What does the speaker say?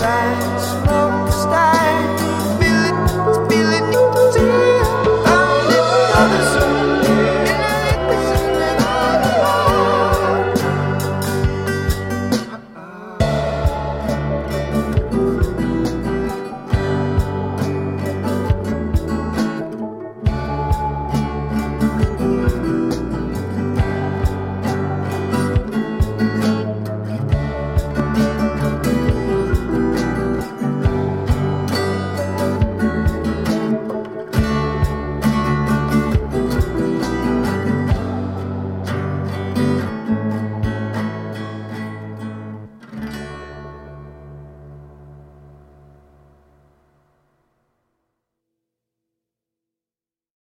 bright smile.